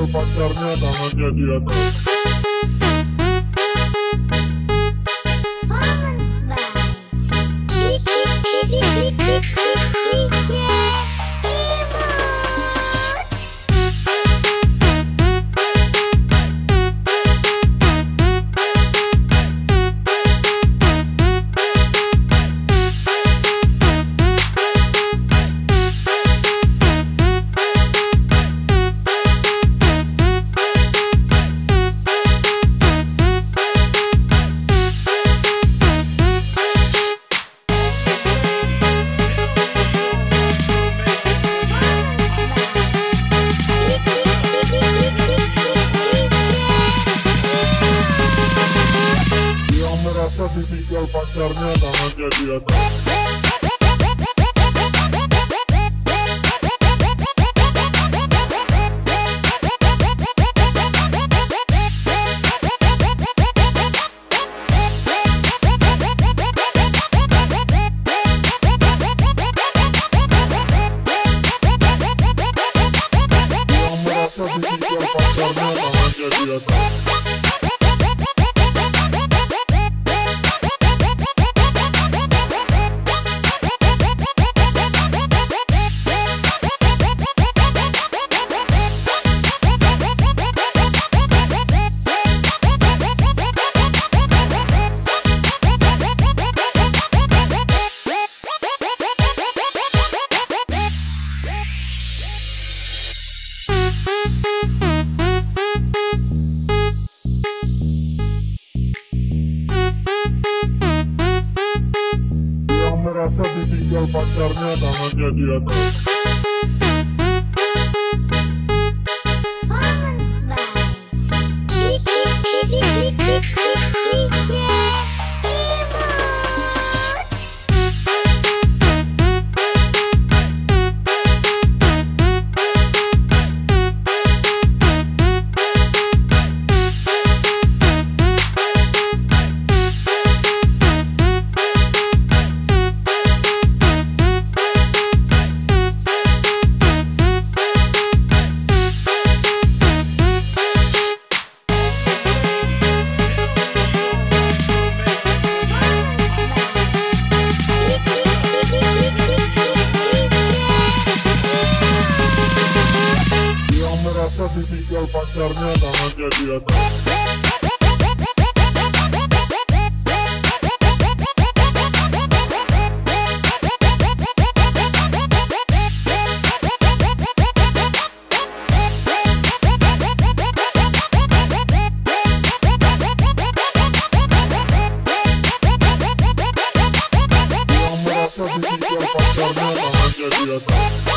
Girl, but you're not a man. Tangannya di atas Yang merasa ditinggal pacarnya tangannya di atas merasa ditinggal pacarnya tangannya di atas criticar pasarme a la mañana Yo,